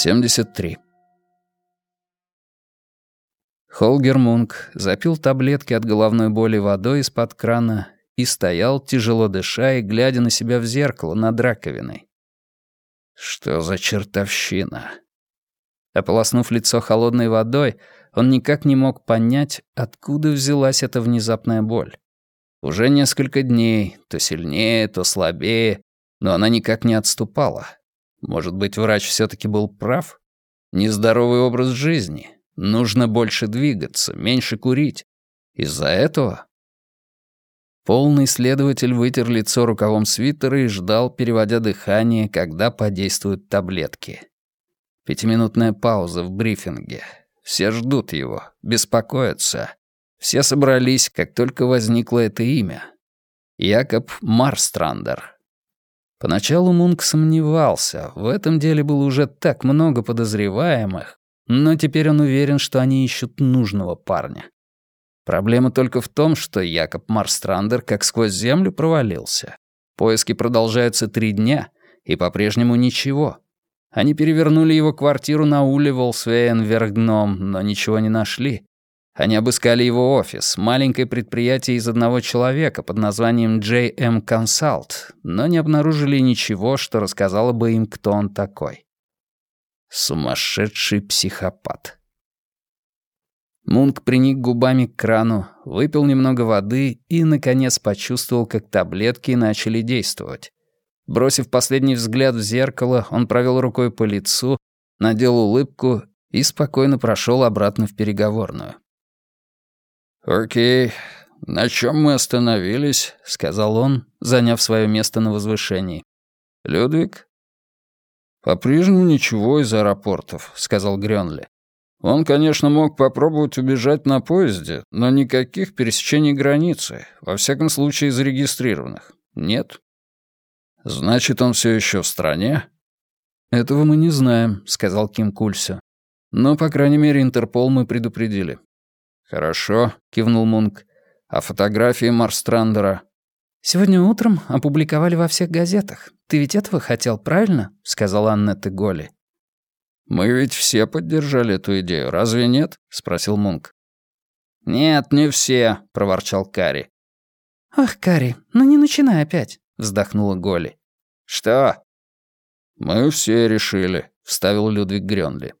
73. Холгер Мунк запил таблетки от головной боли водой из-под крана и стоял, тяжело дыша и глядя на себя в зеркало над раковиной. Что за чертовщина? Ополоснув лицо холодной водой, он никак не мог понять, откуда взялась эта внезапная боль. Уже несколько дней, то сильнее, то слабее, но она никак не отступала. Может быть, врач все таки был прав? Нездоровый образ жизни. Нужно больше двигаться, меньше курить. Из-за этого? Полный следователь вытер лицо рукавом свитера и ждал, переводя дыхание, когда подействуют таблетки. Пятиминутная пауза в брифинге. Все ждут его, беспокоятся. Все собрались, как только возникло это имя. Якоб Марстрандер. Поначалу Мунк сомневался, в этом деле было уже так много подозреваемых, но теперь он уверен, что они ищут нужного парня. Проблема только в том, что Якоб Марстрандер как сквозь землю провалился. Поиски продолжаются три дня, и по-прежнему ничего. Они перевернули его квартиру на уле Волсвейн-Вергном, но ничего не нашли. Они обыскали его офис, маленькое предприятие из одного человека под названием JM Consult, но не обнаружили ничего, что рассказало бы им, кто он такой. Сумасшедший психопат. Мунк приник губами к крану, выпил немного воды и, наконец, почувствовал, как таблетки начали действовать. Бросив последний взгляд в зеркало, он провел рукой по лицу, надел улыбку и спокойно прошел обратно в переговорную. «Окей, на чем мы остановились?» — сказал он, заняв свое место на возвышении. «Людвиг?» «По-прежнему ничего из аэропортов», — сказал Грёнли. «Он, конечно, мог попробовать убежать на поезде, но никаких пересечений границы, во всяком случае зарегистрированных, нет». «Значит, он все еще в стране?» «Этого мы не знаем», — сказал Ким Кульсо. «Но, по крайней мере, Интерпол мы предупредили». «Хорошо», — кивнул Мунк. «А фотографии Марстрандера?» «Сегодня утром опубликовали во всех газетах. Ты ведь этого хотел, правильно?» — сказала Аннетта Голли. «Мы ведь все поддержали эту идею, разве нет?» — спросил Мунк. «Нет, не все», — проворчал Кари. «Ах, Кари, ну не начинай опять», — вздохнула Голли. «Что?» «Мы все решили», — вставил Людвиг Грёнли.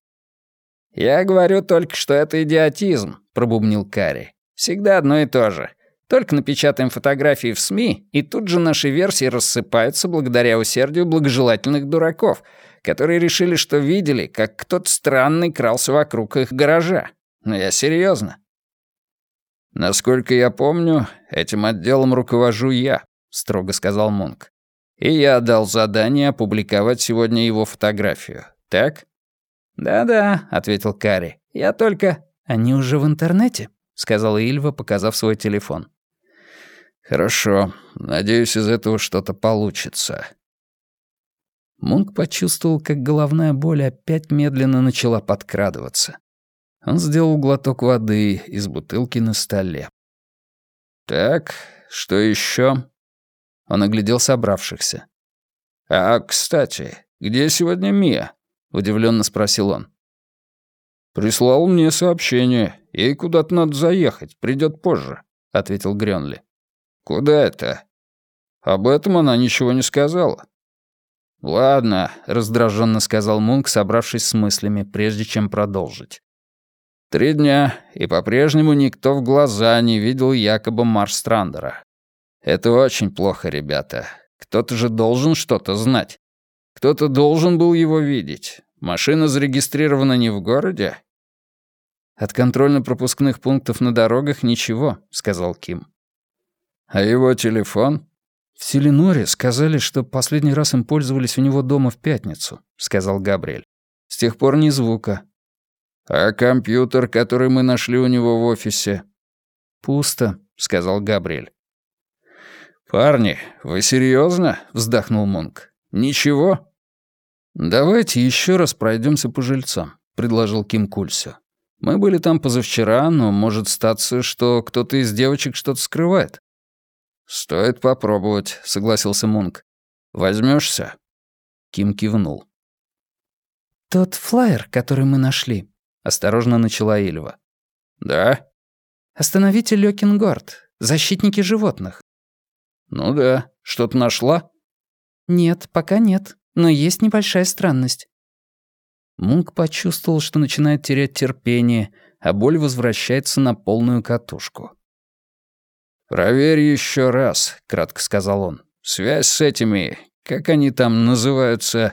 «Я говорю только, что это идиотизм», — пробубнил Карри. «Всегда одно и то же. Только напечатаем фотографии в СМИ, и тут же наши версии рассыпаются благодаря усердию благожелательных дураков, которые решили, что видели, как кто-то странный крался вокруг их гаража. Но я серьезно. «Насколько я помню, этим отделом руковожу я», — строго сказал Мунк. «И я дал задание опубликовать сегодня его фотографию. Так?» «Да-да», — ответил Карри. «Я только...» «Они уже в интернете?» — сказала Ильва, показав свой телефон. «Хорошо. Надеюсь, из этого что-то получится». Мунк почувствовал, как головная боль опять медленно начала подкрадываться. Он сделал глоток воды из бутылки на столе. «Так, что еще? Он оглядел собравшихся. «А, кстати, где сегодня Мия?» — удивленно спросил он. «Прислал мне сообщение. Ей куда-то надо заехать, придет позже», — ответил Грёнли. «Куда это?» «Об этом она ничего не сказала». «Ладно», — раздраженно сказал Мунк, собравшись с мыслями, прежде чем продолжить. «Три дня, и по-прежнему никто в глаза не видел якобы Марстрандера. Это очень плохо, ребята. Кто-то же должен что-то знать. Кто-то должен был его видеть. Машина зарегистрирована не в городе?» «От контрольно-пропускных пунктов на дорогах ничего», — сказал Ким. «А его телефон?» «В Селиноре сказали, что последний раз им пользовались у него дома в пятницу», — сказал Габриэль. «С тех пор ни звука». «А компьютер, который мы нашли у него в офисе?» «Пусто», — сказал Габриэль. «Парни, вы серьезно? вздохнул Монк. «Ничего?» «Давайте еще раз пройдемся по жильцам», — предложил Ким Кульсо. «Мы были там позавчера, но может статься, что кто-то из девочек что-то скрывает». «Стоит попробовать», — согласился Мунк. «Возьмешься?» Ким кивнул. «Тот флаер, который мы нашли», — осторожно начала Ильва. «Да?» «Остановите Лёкингорд, защитники животных». «Ну да. Что-то нашла?» «Нет, пока нет, но есть небольшая странность». Мунк почувствовал, что начинает терять терпение, а боль возвращается на полную катушку. «Проверь еще раз», — кратко сказал он. «Связь с этими, как они там называются?»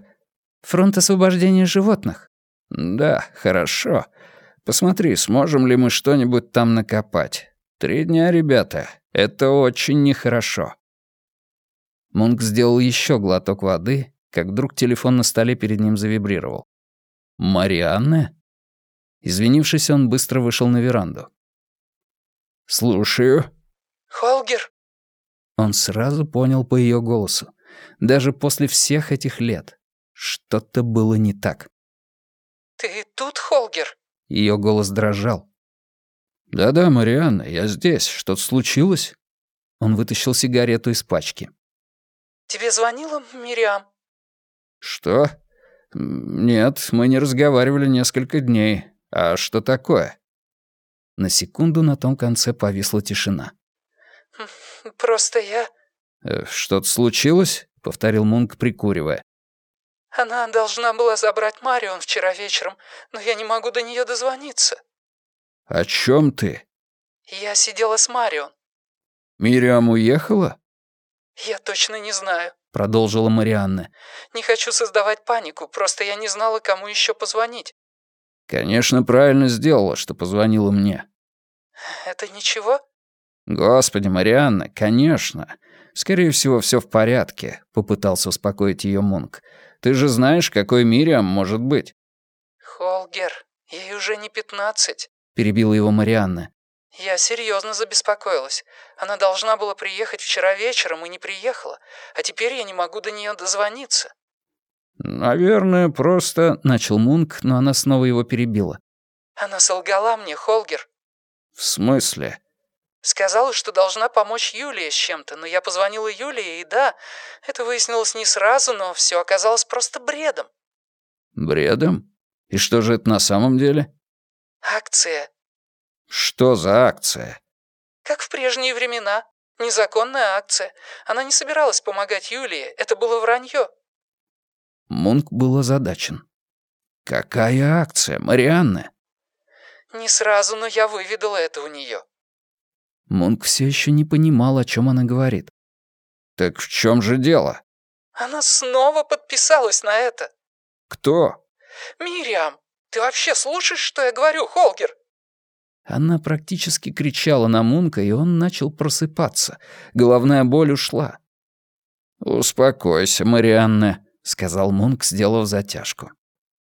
«Фронт освобождения животных». «Да, хорошо. Посмотри, сможем ли мы что-нибудь там накопать. Три дня, ребята. Это очень нехорошо». Мунк сделал еще глоток воды, как вдруг телефон на столе перед ним завибрировал. «Марианна?» Извинившись, он быстро вышел на веранду. «Слушаю». «Холгер?» Он сразу понял по ее голосу. Даже после всех этих лет. Что-то было не так. «Ты тут, Холгер?» Ее голос дрожал. «Да-да, Марианна, я здесь. Что-то случилось?» Он вытащил сигарету из пачки. «Тебе звонила Мириам?» «Что? Нет, мы не разговаривали несколько дней. А что такое?» На секунду на том конце повисла тишина. «Просто я...» «Э, «Что-то случилось?» — повторил Мунк, прикуривая. «Она должна была забрать Марион вчера вечером, но я не могу до нее дозвониться». «О чем ты?» «Я сидела с Марион». «Мириам уехала?» «Я точно не знаю», — продолжила Марианна. «Не хочу создавать панику, просто я не знала, кому еще позвонить». «Конечно, правильно сделала, что позвонила мне». «Это ничего?» «Господи, Марианна, конечно. Скорее всего, все в порядке», — попытался успокоить ее Мунк. «Ты же знаешь, какой Мириам может быть». «Холгер, ей уже не пятнадцать», — перебила его Марианна. «Я серьезно забеспокоилась. Она должна была приехать вчера вечером и не приехала, а теперь я не могу до нее дозвониться». «Наверное, просто...» — начал Мунк, но она снова его перебила. «Она солгала мне, Холгер». «В смысле?» Сказала, что должна помочь Юлии с чем-то, но я позвонила Юлии, и да, это выяснилось не сразу, но все оказалось просто бредом. Бредом? И что же это на самом деле? Акция. Что за акция? Как в прежние времена. Незаконная акция. Она не собиралась помогать Юлии, это было вранье. Мунк был озадачен. «Какая акция, Марианна?» «Не сразу, но я выведала это у нее. Мунк все еще не понимал, о чем она говорит. «Так в чем же дело?» «Она снова подписалась на это». «Кто?» «Мириам, ты вообще слушаешь, что я говорю, Холгер?» Она практически кричала на Мунка, и он начал просыпаться. Головная боль ушла. «Успокойся, Марианна», — сказал Мунк, сделав затяжку.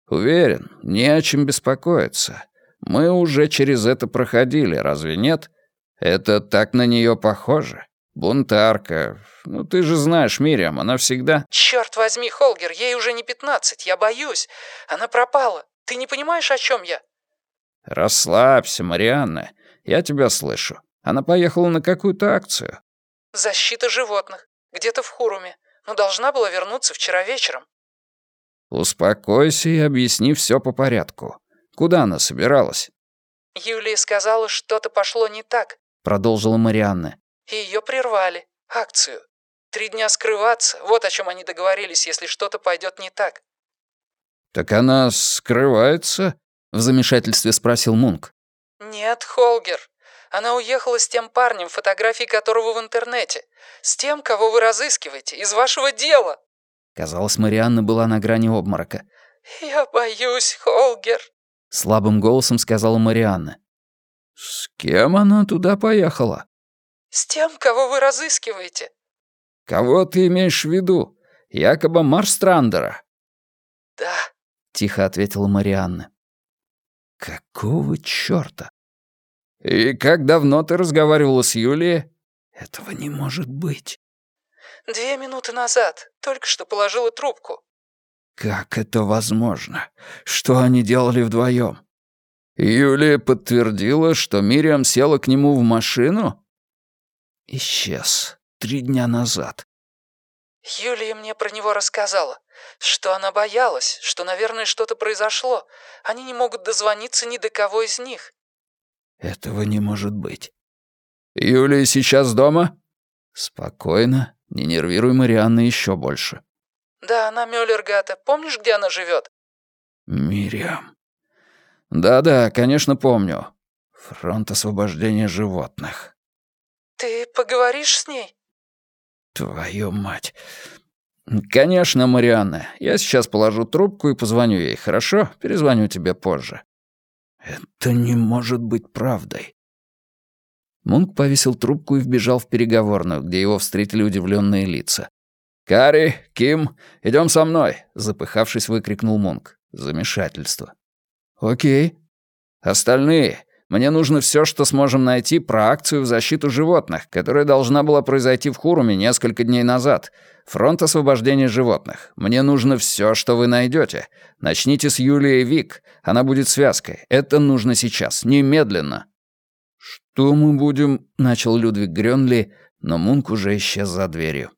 «Уверен, не о чем беспокоиться. Мы уже через это проходили, разве нет? Это так на нее похоже. Бунтарка. Ну, ты же знаешь Мириам, она всегда... Черт возьми, Холгер, ей уже не пятнадцать, я боюсь. Она пропала. Ты не понимаешь, о чем я? Расслабься, Марианна. Я тебя слышу. Она поехала на какую-то акцию. Защита животных. Где-то в Хуруме. Но должна была вернуться вчера вечером. Успокойся и объясни все по порядку. Куда она собиралась? Юлия сказала, что-то пошло не так продолжила Марианна. И ее прервали. Акцию. Три дня скрываться. Вот о чем они договорились, если что-то пойдет не так. Так она скрывается? В замешательстве спросил Мунк. Нет, Холгер. Она уехала с тем парнем, фотографии которого в интернете. С тем, кого вы разыскиваете, из вашего дела. Казалось, Марианна была на грани обморока. «Я боюсь, Холгер», — слабым голосом сказала Марианна. «С кем она туда поехала?» «С тем, кого вы разыскиваете». «Кого ты имеешь в виду? Якобы Марстрандера?» «Да», — тихо ответила Марианна. «Какого чёрта? И как давно ты разговаривала с Юлией?» «Этого не может быть». «Две минуты назад. Только что положила трубку». «Как это возможно? Что они делали вдвоем? Юлия подтвердила, что Мириам села к нему в машину? Исчез. Три дня назад. Юлия мне про него рассказала, что она боялась, что, наверное, что-то произошло. Они не могут дозвониться ни до кого из них». «Этого не может быть». «Юлия сейчас дома?» «Спокойно, не нервируй Марианны еще больше». «Да, она Мюллергата. Помнишь, где она живет? «Мириам». «Да-да, конечно, помню. Фронт освобождения животных». «Ты поговоришь с ней?» «Твою мать». «Конечно, Марианна. Я сейчас положу трубку и позвоню ей, хорошо? Перезвоню тебе позже». «Это не может быть правдой». Мунк повесил трубку и вбежал в переговорную, где его встретили удивленные лица. «Кари, Ким, идем со мной!» — запыхавшись, выкрикнул Мунк. Замешательство. «Окей. Остальные. Мне нужно все, что сможем найти про акцию в защиту животных, которая должна была произойти в Хуруме несколько дней назад. Фронт освобождения животных. Мне нужно все, что вы найдете. Начните с Юлии Вик. Она будет связкой. Это нужно сейчас. Немедленно». «Что мы будем...» — начал Людвиг Грёнли, но Мунк уже исчез за дверью.